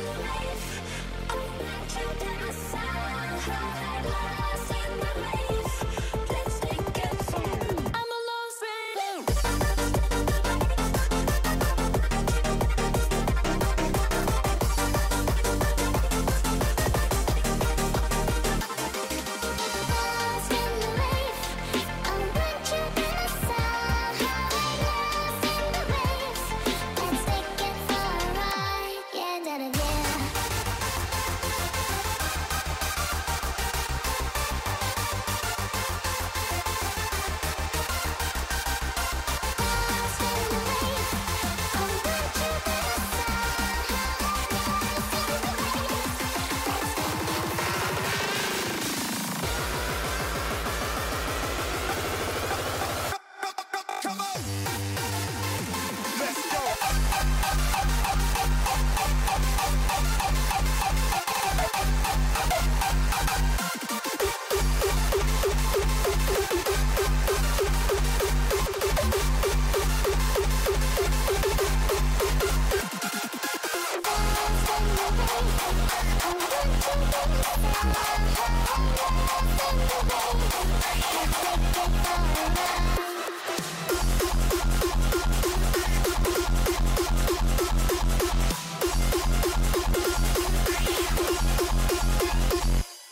Okay.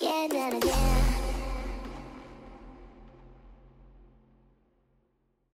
Yeah, yeah, yeah.